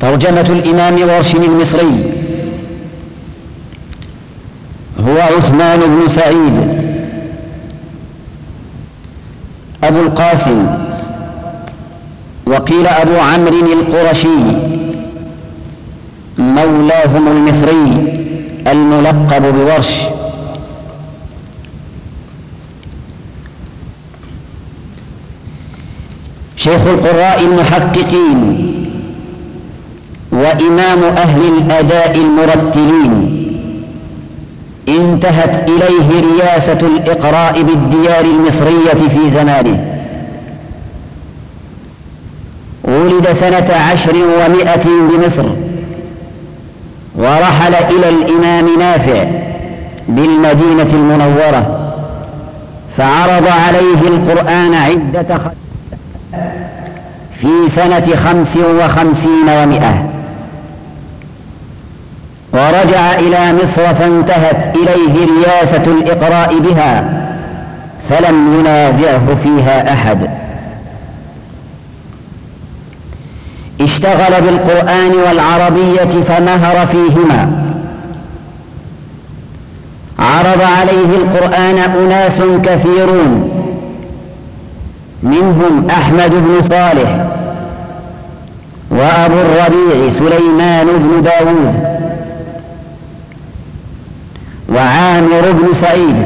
ترجمة الإمام ورش المصري. هو عثمان بن سعيد. أبو القاسم. وقيل أبو عمرو القرشي. مولاهم المصري الملقب بورش. شيخ القراء المحققين. وإمام أهل الأداء المرتلين. انتهت إليه رياسة الإقراء بالديار المصرية في زمانه. ولد سنة عشر ومائة بمصر. ورحل إلى الإمام نافع بالمدينة المنورة. فعرض عليه القرآن عدة في سنة خمس وخمسين ومائة. ورجع إلى مصر فانتهت إليه رياسة الإقراء بها فلم ينازعه فيها أحد. اشتغل بالقرآن والعربية فمهر فيهما. عرض عليه القرآن أناس كثيرون منهم أحمد بن صالح وأبو الربيع سليمان بن داود. وعامر بن سعيد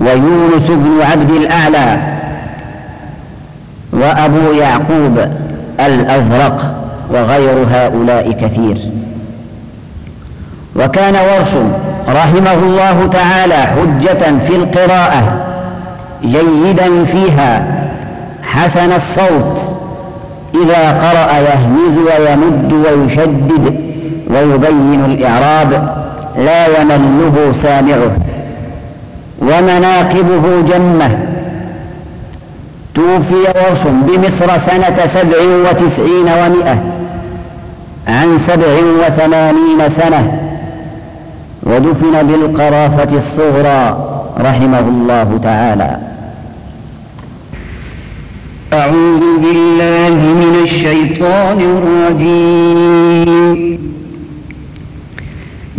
ويونس بن عبد الأعلى وأبو يعقوب الأزرق وغير هؤلاء كثير. وكان ورش رحمه الله تعالى حجة في القراءة جيدا فيها حسن الصوت إذا قرأ يهمز ويمد ويشدد ويبين الإعراب. لا يمله سامعه. ومناقبه جمة توفي ورش بمصر سنة سبع وتسعين ومائة. عن سبع وثمانين سنة. ودفن بالقرافة الصغرى رحمه الله تعالى. أعوذ بالله من الشيطان الرجيم.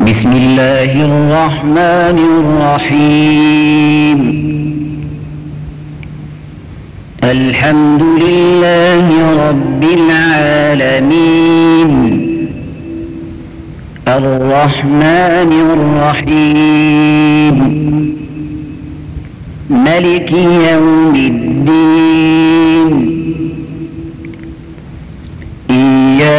بسم الله الرحمن الرحيم. الحمد لله رب العالمين. الرحمن الرحيم. ملك يوم الدين.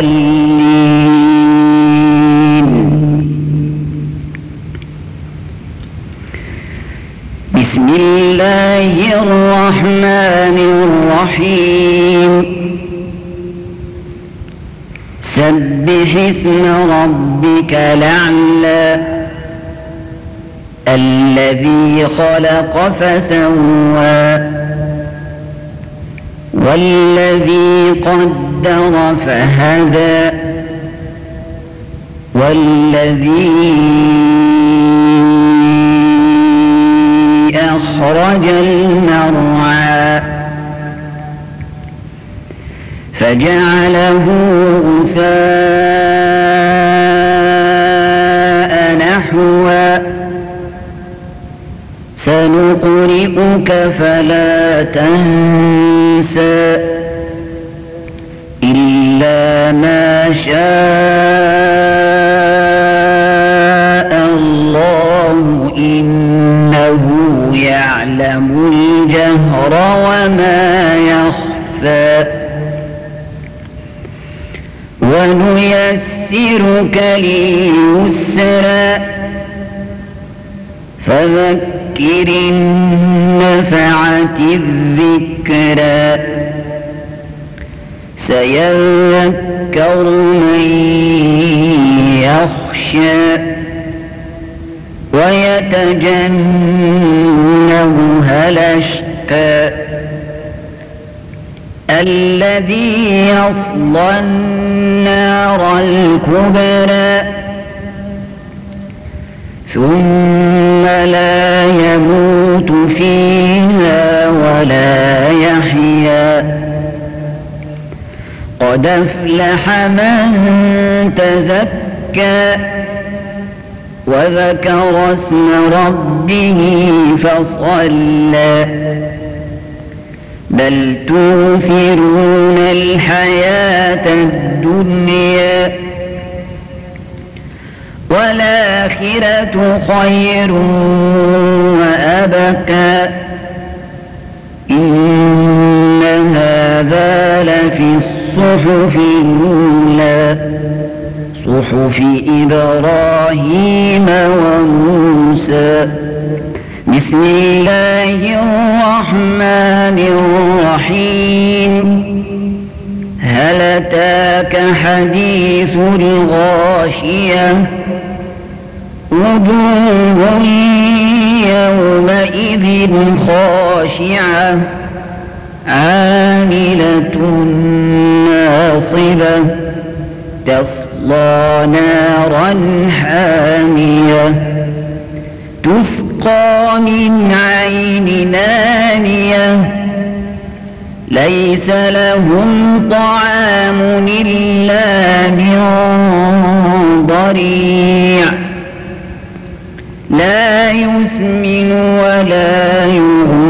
بسم الله الرحمن الرحيم. سبح اسم ربك الأعلى الذي خلق فسوى والذي قدر فهدى والذي أخرج المرعى فجعله غثاء نحوا سنقرئك فلا تنسى شاء الله إنه يعلم الجهر وما يخفى. ونيسرك لليسرى فذكر النفعة الذكرى سيذكر من يخشى ويتجنبها الأشقى الذي يصلى النار الكبرى ثم لا يموت فيها ولا يحيا قد أفلح من تزكى وذكر اسم ربه فصلى بل توثرون الحياة الدنيا والآخرة خير وأبكى الصحف الأولى صحف إبراهيم وموسى. بسم الله الرحمن الرحيم. هل أتاك حديث الغاشية؟ وجوه يومئذ خاشعة. عاملة ناصبة تصلى نارا حامية. تسقى من عين نانية. ليس لهم طعام إلا من ضريع. لا يسمن ولا يغني.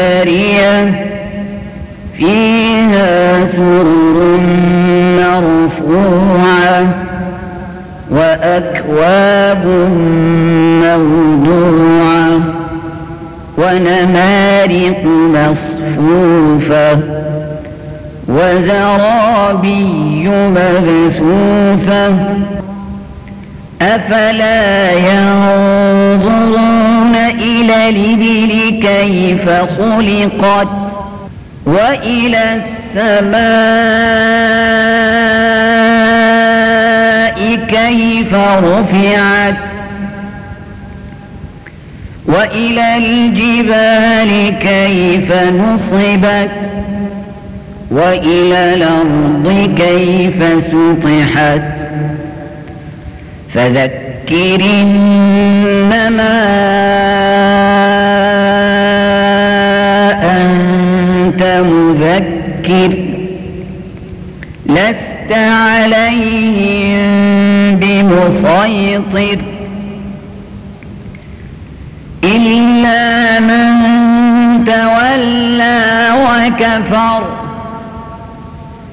وزرابي مبثوثة أفلا ينظرون إلى الإبل كيف خلقت وإلى السماء كيف رفعت وإلى الجبال كيف نصبت وإلى الأرض كيف سطحت؟ فذكر إنما أنت مذكر. لست عليهم بمسيطر. إلا من تولى وكفر.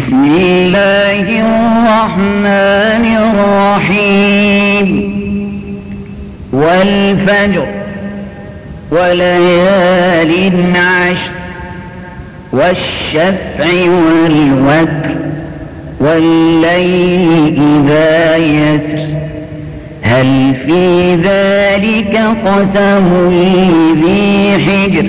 بسم الله الرحمن الرحيم. والفجر وليال عشر والشفع والوتر والليل إذا يسر. هل في ذلك قسم ذي حجر؟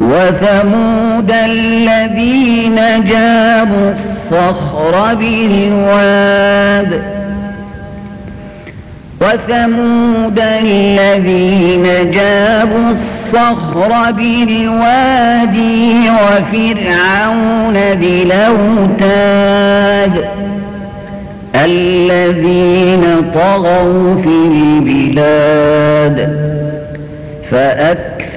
وثمود الذين جابوا الصخر بالواد وثمود الذين جابوا الصخر بالوادي وفرعون ذي الأوتاد الذين طغوا في البلاد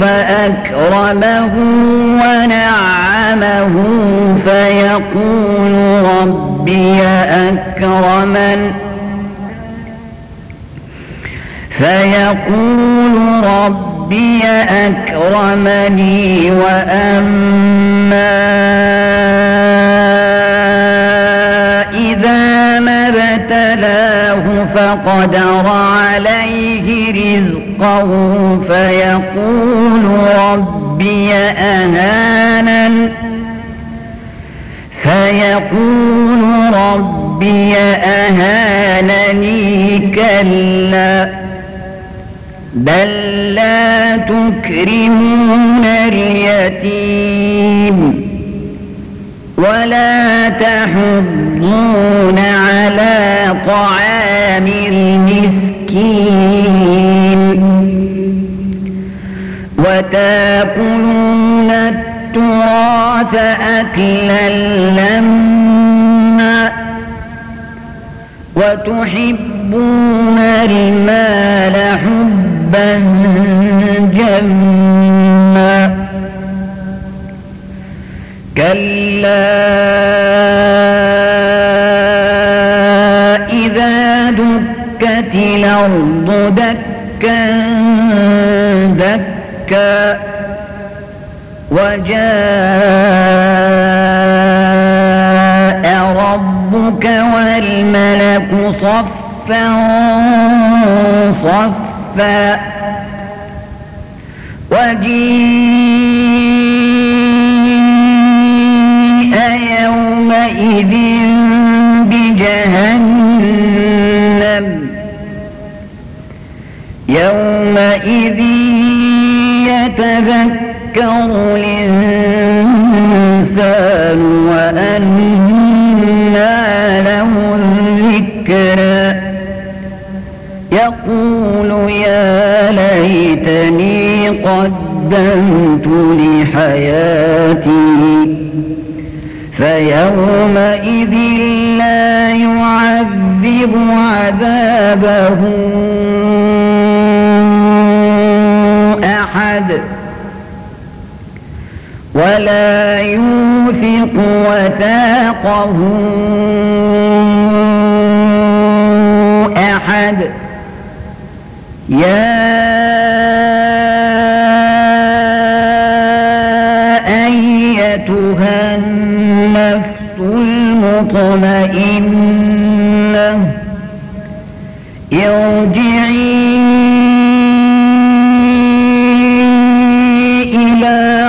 فأكرمه ونعمه فيقول ربي أكرمن فيقول ربي أكرمني وأما إذا ما ابتلاه فقدر عليه رزقه فيقول ربي أهانن فيقول ربي أهانني كلا. بل لا تكرمون اليتيم. ولا تحضون على طعام المسكين. وتأكلون التراث أكلا لما وتحبون المال حبا جما كلا إذا دكت الأرض دكا دكا وجاء ربك والملك صفا صفا وجيء يومئذ يتذكر الإنسان وأنى له الذكرى يقول يا ليتني قدمت لحياتي فيومئذ لا يعذب عذابه أحد. ولا يوثق وثاقه أحد يا أيتها النفس المطمئنة ارجعي إلى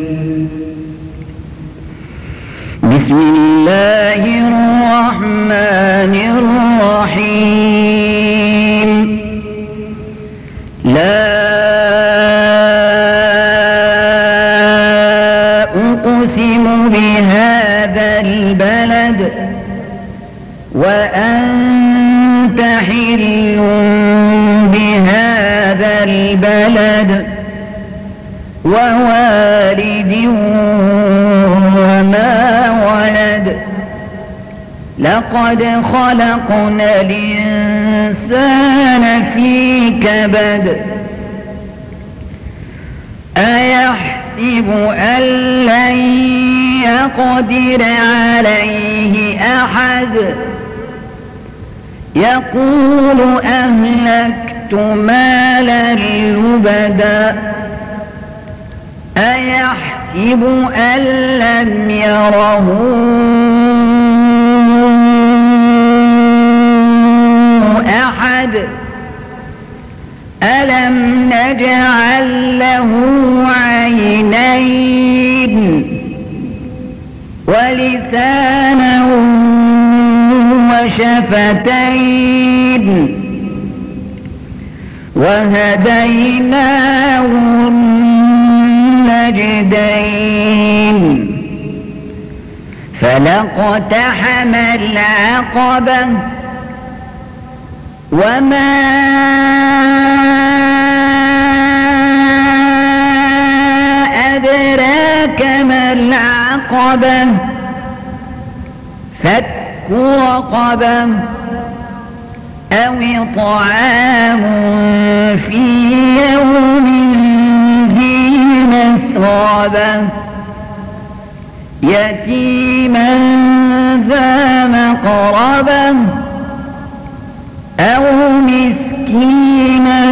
البلد ووالد وما ولد. لقد خلقنا الإنسان في كبد. أيحسب أن لن يقدر عليه أحد؟ يقول مالا لبدا أيحسب أن لم يره؟ أحد. ألم نجعل له عينين ولسانا وشفتين؟ وهديناه النجدين فلقتحم العقبة وما أدراك ما العقبة؟ فك رقبة أو طعام في يوم ذي مسغبة يتيما ذا مقربة أو مسكينا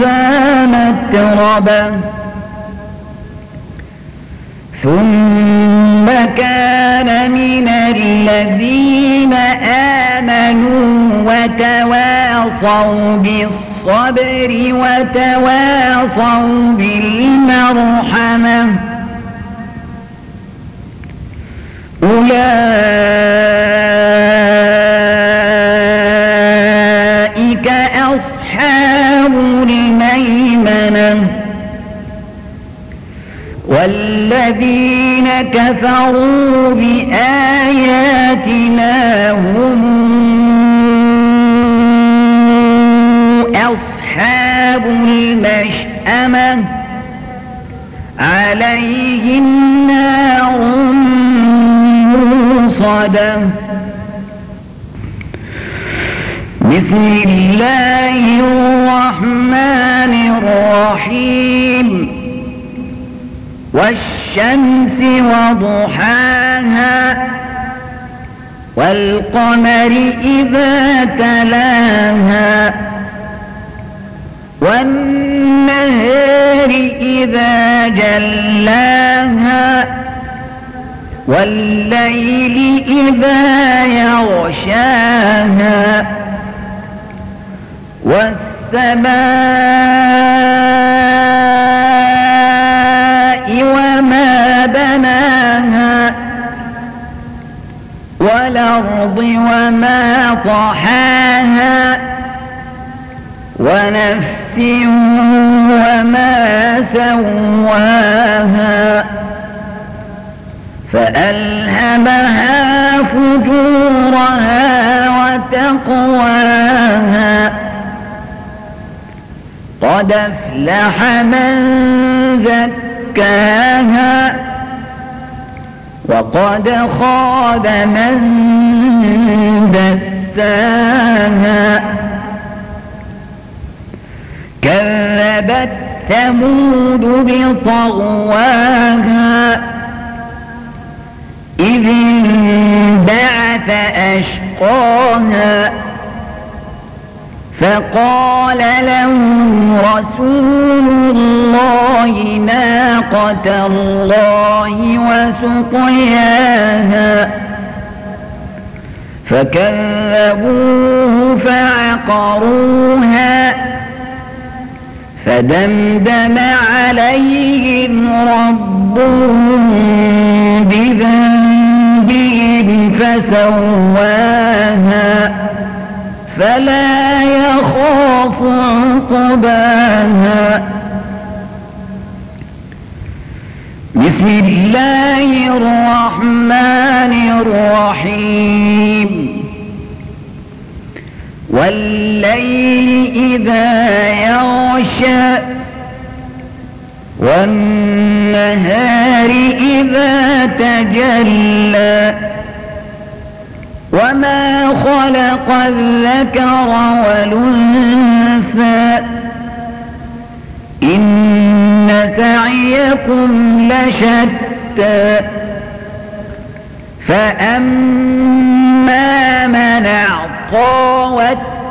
ذا متربة ثم كان من الذين وتواصوا بالصبر وتواصوا بالمرحمة. أولئك أصحاب الميمنة. والذين كفروا بآياتنا هم عليهم نار موصدة. بسم الله الرحمن الرحيم. والشمس وضحاها والقمر إذا تلاها والنهار إذا جلاها والليل إذا يغشاها والسماء وما بناها والأرض وما طحاها ونفس وما سواها فألهمها فجورها وتقواها قد افلح من زكاها وقد خاب من دساها كذبت ثمود بطغواها إذ انبعث أشقاها فقال لهم رسول الله ناقة الله وسقياها فكذبوه فعقروها فدمدم عليهم ربهم بذنبهم فسواها فلا يخاف عقباها. بسم الله الرحمن الرحيم. والليل إذا يغشى والنهار إذا تجلى وما خلق الذكر والأنثى إن سعيكم لشتى فأما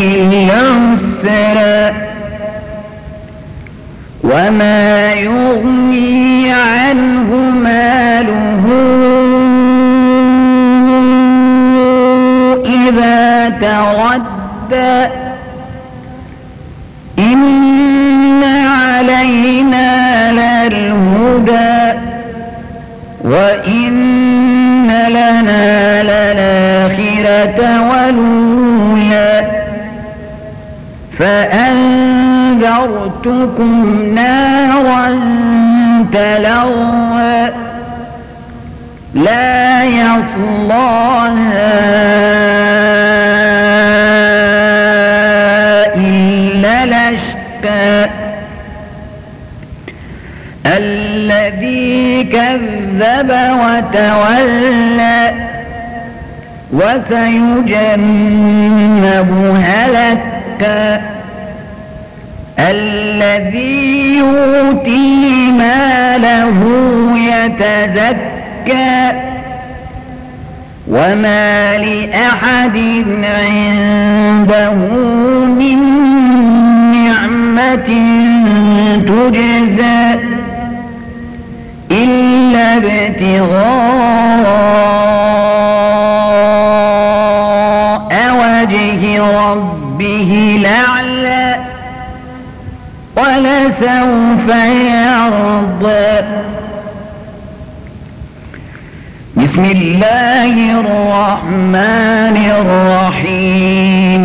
للعسرى وما يغني لشقى الذي كذب وتولى وسيجنبها لك الذي يؤتي ماله يتزكى وما لأحد عنده من نعمة تجزى إلا ابتغاء وجه ربه الأعلى ولسوف يرضى. بسم الله الرحمن الرحيم.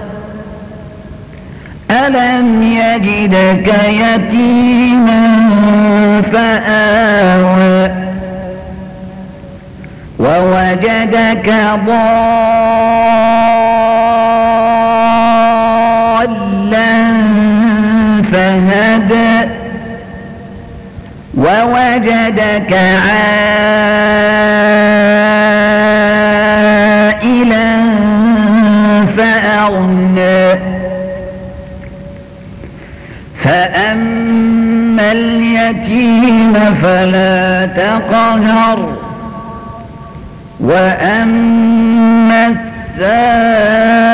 ألم يجدك يتيما فآوى ووجدك ضالا فهدى ووجدك عائلا فأغنى اليتيم فلا تقهر. وأما السائل